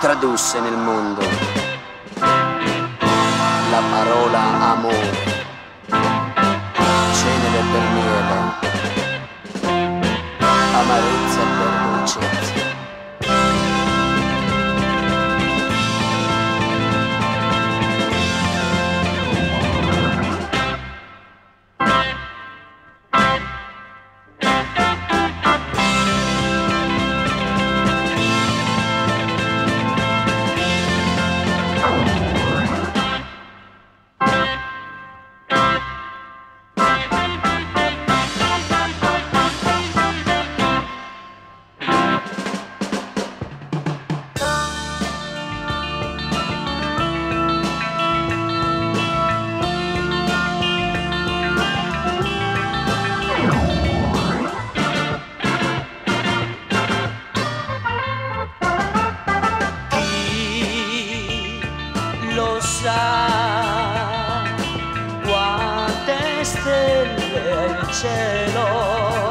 tradusse nel mondo. La parola amore, cenere per miele, amarezza sa quante stelle è il cielo